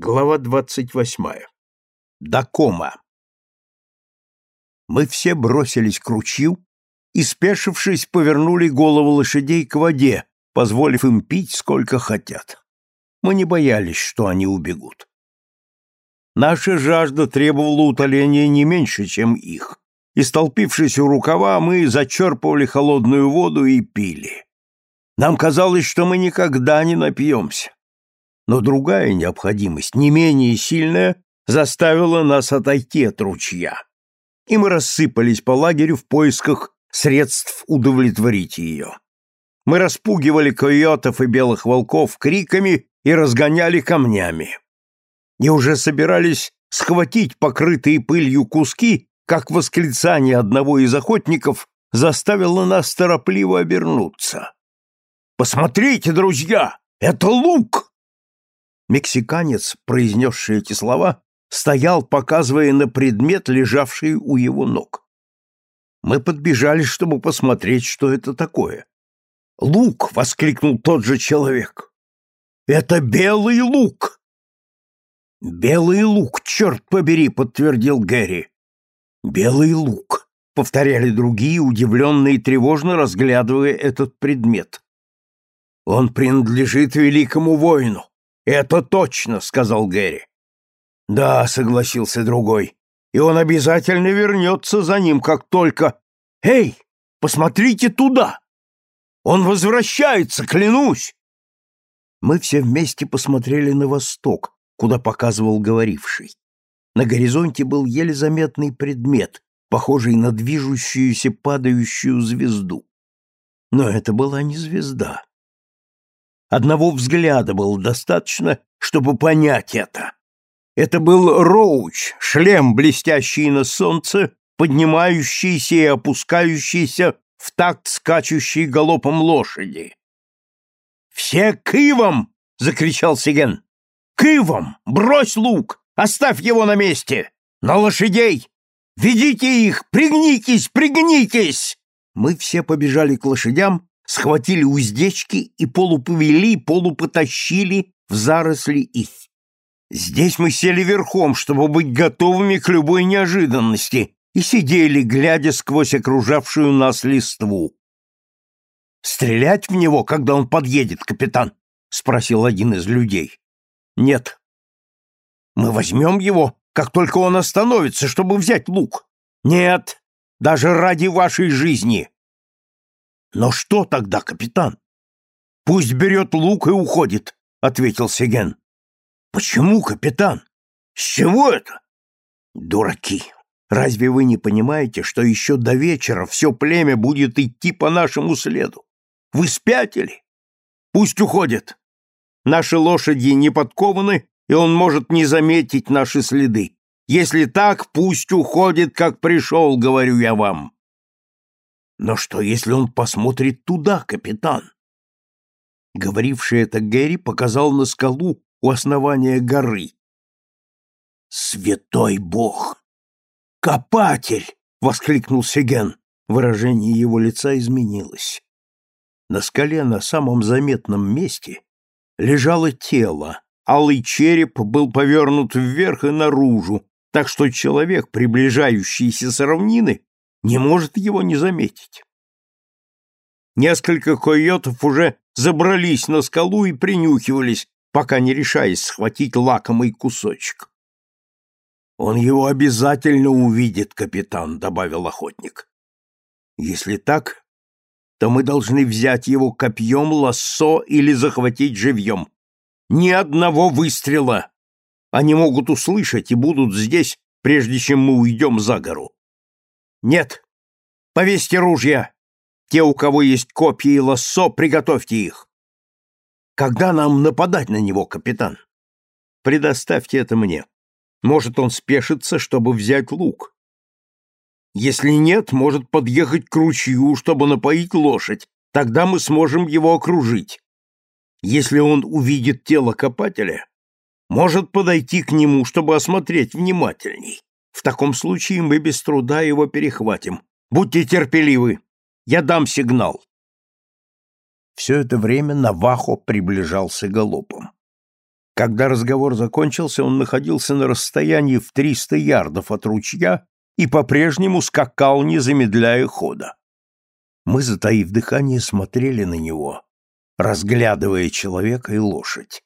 Глава двадцать восьмая. Дакома. Мы все бросились к ручью и, спешившись, повернули голову лошадей к воде, позволив им пить сколько хотят. Мы не боялись, что они убегут. Наша жажда требовала утоления не меньше, чем их, и, столпившись у рукава, мы зачерпывали холодную воду и пили. Нам казалось, что мы никогда не напьемся но другая необходимость, не менее сильная, заставила нас отойти от ручья. И мы рассыпались по лагерю в поисках средств удовлетворить ее. Мы распугивали койотов и белых волков криками и разгоняли камнями. И уже собирались схватить покрытые пылью куски, как восклицание одного из охотников заставило нас торопливо обернуться. «Посмотрите, друзья, это лук!» Мексиканец, произнесший эти слова, стоял, показывая на предмет, лежавший у его ног. Мы подбежали, чтобы посмотреть, что это такое. «Лук!» — воскликнул тот же человек. «Это белый лук!» «Белый лук, черт побери!» — подтвердил Гэри. «Белый лук!» — повторяли другие, удивленные и тревожно разглядывая этот предмет. «Он принадлежит великому воину. «Это точно», — сказал Гэри. «Да», — согласился другой, — «и он обязательно вернется за ним, как только...» «Эй, посмотрите туда! Он возвращается, клянусь!» Мы все вместе посмотрели на восток, куда показывал говоривший. На горизонте был еле заметный предмет, похожий на движущуюся падающую звезду. Но это была не звезда. Одного взгляда было достаточно, чтобы понять это. Это был Роуч, шлем, блестящий на солнце, поднимающийся и опускающийся в такт скачущей галопом лошади. «Все к ивам!» — закричал Сиген. «К ивам! Брось лук! Оставь его на месте! На лошадей! Ведите их! Пригнитесь! Пригнитесь!» Мы все побежали к лошадям, схватили уздечки и полуповели, полупотащили в заросли их. Здесь мы сели верхом, чтобы быть готовыми к любой неожиданности, и сидели, глядя сквозь окружавшую нас листву. «Стрелять в него, когда он подъедет, капитан?» — спросил один из людей. «Нет». «Мы возьмем его, как только он остановится, чтобы взять лук?» «Нет, даже ради вашей жизни. Но что тогда, капитан? Пусть берет лук и уходит, ответил Сеген. Почему, капитан? С чего это? Дураки. Разве вы не понимаете, что еще до вечера все племя будет идти по нашему следу? Вы спятили? Пусть уходит. Наши лошади не подкованы, и он может не заметить наши следы. Если так, пусть уходит, как пришел, говорю я вам. Но что, если он посмотрит туда, капитан? Говоривший это Гэри показал на скалу у основания горы. «Святой Бог! Копатель!» — воскликнул Сеген. Выражение его лица изменилось. На скале на самом заметном месте лежало тело, алый череп был повернут вверх и наружу, так что человек, приближающийся с равнины, не может его не заметить. Несколько койотов уже забрались на скалу и принюхивались, пока не решаясь схватить лакомый кусочек. «Он его обязательно увидит, капитан», — добавил охотник. «Если так, то мы должны взять его копьем, лассо или захватить живьем. Ни одного выстрела! Они могут услышать и будут здесь, прежде чем мы уйдем за гору. Нет. Повесьте ружья. Те, у кого есть копья и лассо, приготовьте их. Когда нам нападать на него, капитан? Предоставьте это мне. Может, он спешится, чтобы взять лук. Если нет, может подъехать к ручью, чтобы напоить лошадь. Тогда мы сможем его окружить. Если он увидит тело копателя, может подойти к нему, чтобы осмотреть внимательней. В таком случае мы без труда его перехватим. Будьте терпеливы. Я дам сигнал. Все это время Навахо приближался галопом. Когда разговор закончился, он находился на расстоянии в 300 ярдов от ручья и по-прежнему скакал, не замедляя хода. Мы, затаив дыхание, смотрели на него, разглядывая человека и лошадь.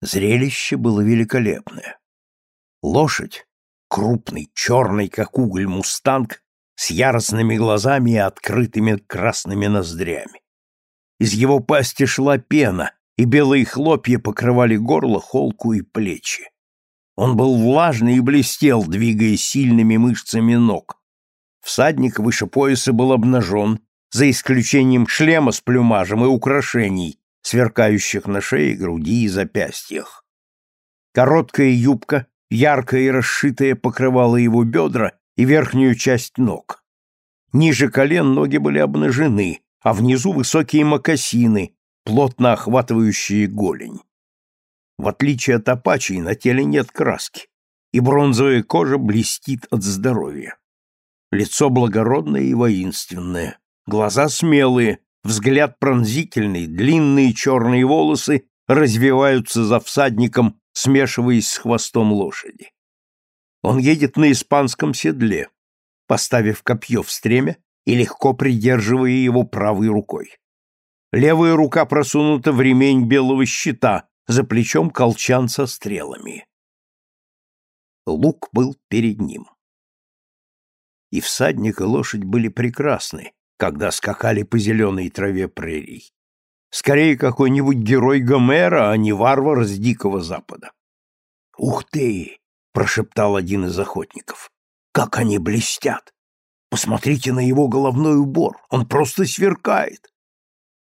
Зрелище было великолепное. Лошадь, крупный, черный, как уголь мустанг, с яростными глазами и открытыми красными ноздрями. Из его пасти шла пена, и белые хлопья покрывали горло, холку и плечи. Он был влажный и блестел, двигая сильными мышцами ног. Всадник выше пояса был обнажен, за исключением шлема с плюмажем и украшений, сверкающих на шее, груди и запястьях. Короткая юбка, яркая и расшитая, покрывала его бедра и верхнюю часть ног. Ниже колен ноги были обнажены, а внизу высокие мокасины, плотно охватывающие голень. В отличие от апачей, на теле нет краски, и бронзовая кожа блестит от здоровья. Лицо благородное и воинственное, глаза смелые, взгляд пронзительный, длинные черные волосы развиваются за всадником, смешиваясь с хвостом лошади. Он едет на испанском седле, поставив копье в стремя и легко придерживая его правой рукой. Левая рука просунута в ремень белого щита, за плечом колчан со стрелами. Лук был перед ним. И всадник, и лошадь были прекрасны, когда скакали по зеленой траве прерий. Скорее, какой-нибудь герой Гомера, а не варвар с Дикого Запада. «Ух ты!» — прошептал один из охотников. «Как они блестят! Посмотрите на его головной убор, он просто сверкает!»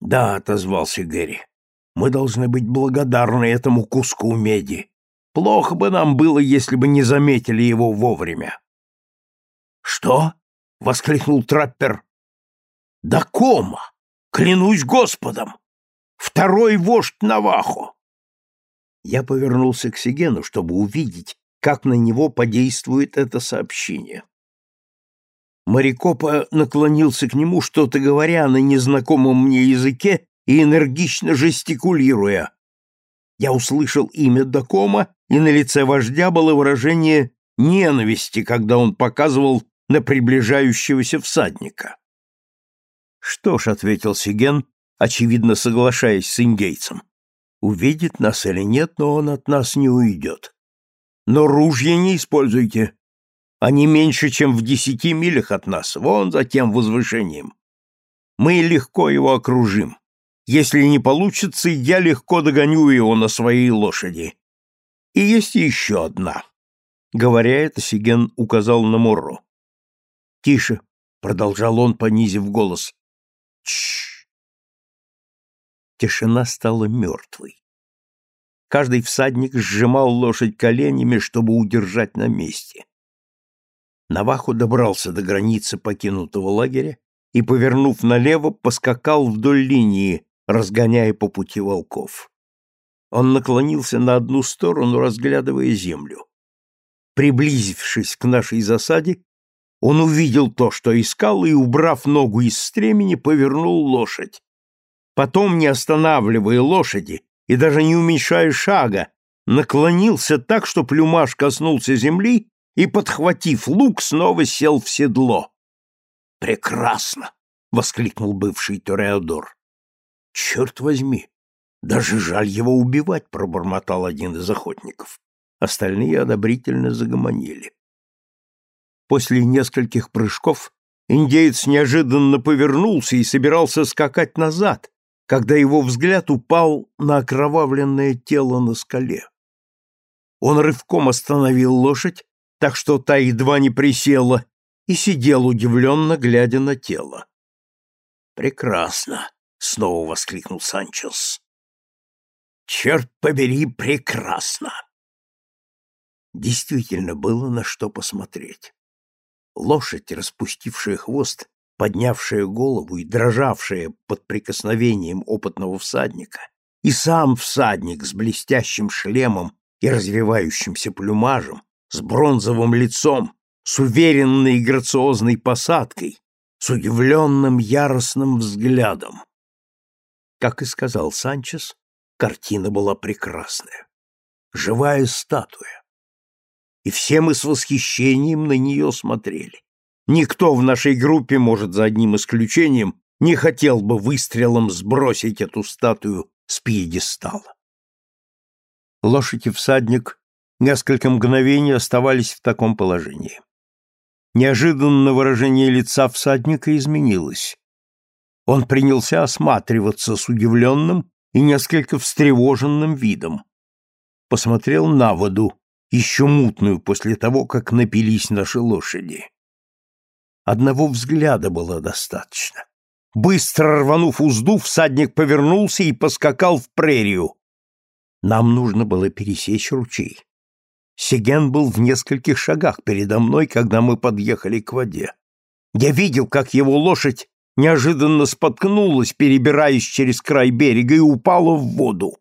«Да», — отозвался Гэри, — «мы должны быть благодарны этому куску меди. Плохо бы нам было, если бы не заметили его вовремя». «Что?» — воскликнул траппер. «Да кома! Клянусь Господом! Второй вождь Навахо!» Я повернулся к Сигену, чтобы увидеть, как на него подействует это сообщение. Марикопа наклонился к нему, что-то говоря на незнакомом мне языке и энергично жестикулируя. Я услышал имя Дакома, и на лице вождя было выражение ненависти, когда он показывал на приближающегося всадника. «Что ж», — ответил Сиген, очевидно соглашаясь с индейцем, — «увидит нас или нет, но он от нас не уйдет. Но ружья не используйте, они меньше, чем в десяти милях от нас, вон за тем возвышением. Мы легко его окружим. Если не получится, я легко догоню его на своей лошади. И есть еще одна. Говоря это, Сиген указал на Мурро. «Тише», — продолжал он, понизив голос. Чш. Тишина стала мертвой. Каждый всадник сжимал лошадь коленями, чтобы удержать на месте. Наваху добрался до границы покинутого лагеря и, повернув налево, поскакал вдоль линии, разгоняя по пути волков. Он наклонился на одну сторону, разглядывая землю. Приблизившись к нашей засаде, он увидел то, что искал, и, убрав ногу из стремени, повернул лошадь. Потом, не останавливая лошади и даже не уменьшая шага, наклонился так, что плюмаж коснулся земли и, подхватив лук, снова сел в седло. «Прекрасно!» — воскликнул бывший Тореадор. «Черт возьми! Даже жаль его убивать!» — пробормотал один из охотников. Остальные одобрительно загомонили. После нескольких прыжков индеец неожиданно повернулся и собирался скакать назад, когда его взгляд упал на окровавленное тело на скале. Он рывком остановил лошадь так что та едва не присела, и сидел удивленно, глядя на тело. «Прекрасно!» — снова воскликнул Санчес. «Черт побери, прекрасно!» Действительно было на что посмотреть. Лошадь, распустившая хвост, поднявшая голову и дрожавшая под прикосновением опытного всадника, и сам всадник с блестящим шлемом и развивающимся плюмажем, с бронзовым лицом, с уверенной и грациозной посадкой, с удивленным яростным взглядом. Как и сказал Санчес, Картина была прекрасная. Живая статуя. И все мы с восхищением на нее смотрели. Никто в нашей группе, может, за одним исключением, не хотел бы выстрелом сбросить эту статую с пьедестала. Лошадь и всадник несколько мгновений оставались в таком положении. Неожиданно выражение лица всадника изменилось. Он принялся осматриваться с удивленным и несколько встревоженным видом. Посмотрел на воду, еще мутную после того, как напились наши лошади. Одного взгляда было достаточно. Быстро рванув узду, всадник повернулся и поскакал в прерию. Нам нужно было пересечь ручей. Сеген был в нескольких шагах передо мной, когда мы подъехали к воде. Я видел, как его лошадь неожиданно споткнулась, перебираясь через край берега, и упала в воду.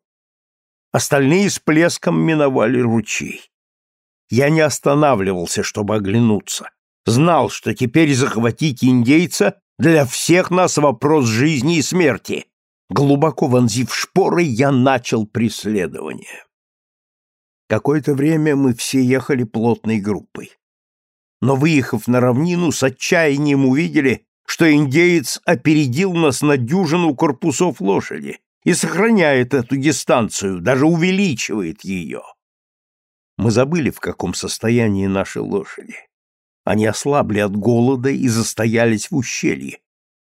Остальные с плеском миновали ручей. Я не останавливался, чтобы оглянуться. Знал, что теперь захватить индейца для всех нас вопрос жизни и смерти. Глубоко вонзив шпоры, я начал преследование. Какое-то время мы все ехали плотной группой. Но, выехав на равнину, с отчаянием увидели, что индеец опередил нас на дюжину корпусов лошади и сохраняет эту дистанцию, даже увеличивает ее. Мы забыли, в каком состоянии наши лошади. Они ослабли от голода и застоялись в ущелье.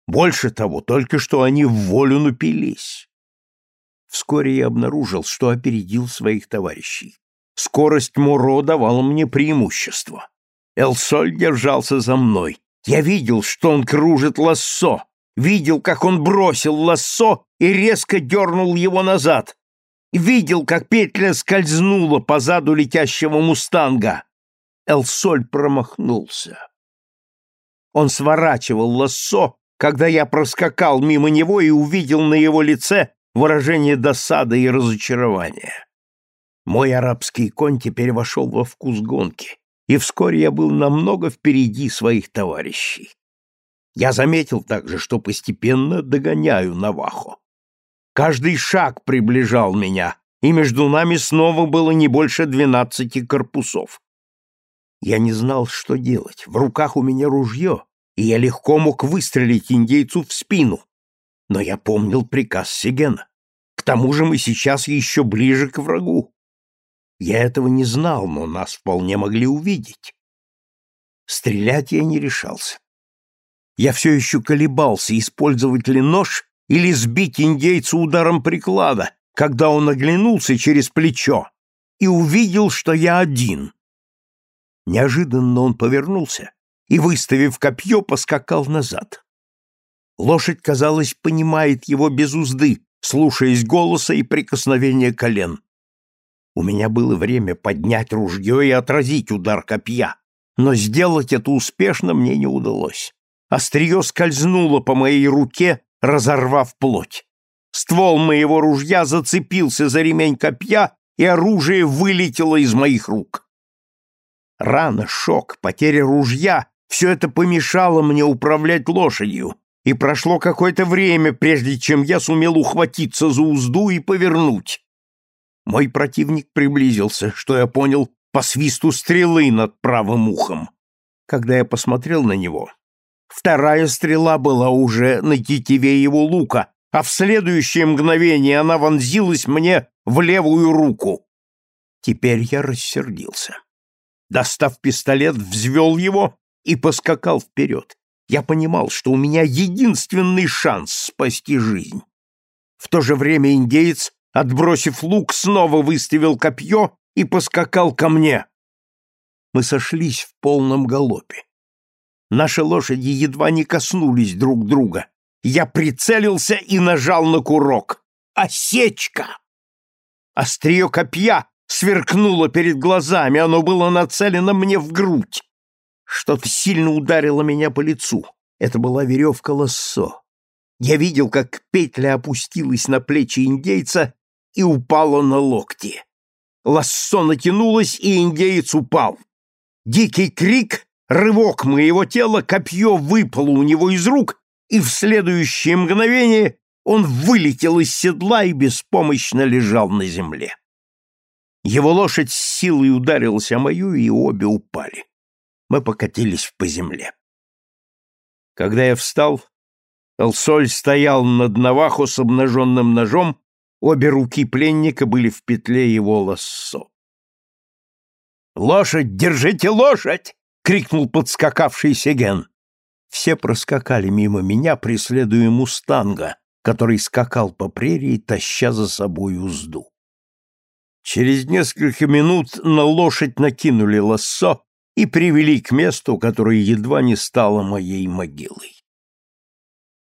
Больше того, только что они в волю напились. Вскоре я обнаружил, что опередил своих товарищей. Скорость Муро давала мне преимущество. Элсоль держался за мной. Я видел, что он кружит лассо, видел, как он бросил лассо и резко дернул его назад. Видел, как петля скользнула по заду летящего мустанга. Элсоль промахнулся. Он сворачивал лассо, когда я проскакал мимо него и увидел на его лице выражение досады и разочарования. Мой арабский конь теперь вошел во вкус гонки, и вскоре я был намного впереди своих товарищей. Я заметил также, что постепенно догоняю Навахо. Каждый шаг приближал меня, и между нами снова было не больше двенадцати корпусов. Я не знал, что делать. В руках у меня ружье, и я легко мог выстрелить индейцу в спину. Но я помнил приказ Сигена. К тому же мы сейчас еще ближе к врагу. Я этого не знал, но нас вполне могли увидеть. Стрелять я не решался. Я все еще колебался, использовать ли нож или сбить индейца ударом приклада, когда он оглянулся через плечо и увидел, что я один. Неожиданно он повернулся и, выставив копье, поскакал назад. Лошадь, казалось, понимает его без узды, слушаясь голоса и прикосновения колен. У меня было время поднять ружье и отразить удар копья, но сделать это успешно мне не удалось. Острие скользнуло по моей руке, разорвав плоть. Ствол моего ружья зацепился за ремень копья, и оружие вылетело из моих рук. Рана, шок, потеря ружья — все это помешало мне управлять лошадью, и прошло какое-то время, прежде чем я сумел ухватиться за узду и повернуть. Мой противник приблизился, что я понял по свисту стрелы над правым ухом. Когда я посмотрел на него, вторая стрела была уже на тетиве его лука, а в следующее мгновение она вонзилась мне в левую руку. Теперь я рассердился. Достав пистолет, взвел его и поскакал вперед. Я понимал, что у меня единственный шанс спасти жизнь. В то же время индеец, отбросив лук, снова выставил копье и поскакал ко мне. Мы сошлись в полном галопе. Наши лошади едва не коснулись друг друга. Я прицелился и нажал на курок. Осечка! Острие копья сверкнуло перед глазами, оно было нацелено мне в грудь. Что-то сильно ударило меня по лицу. Это была веревка лассо. Я видел, как петля опустилась на плечи индейца и упала на локти. Лассо натянулось, и индеец упал. Дикий крик, рывок моего тела, копье выпало у него из рук, и в следующее мгновение он вылетел из седла и беспомощно лежал на земле. Его лошадь с силой ударилась о мою, и обе упали. Мы покатились по земле. Когда я встал, Элсоль стоял над Навахо с обнаженным ножом, обе руки пленника были в петле его лассо. «Лошадь! Держите лошадь!» — крикнул подскакавший Сеген. Все проскакали мимо меня, преследуя мустанга, который скакал по прерии, таща за собой узду. Через несколько минут на лошадь накинули лассо и привели к месту, которое едва не стало моей могилой.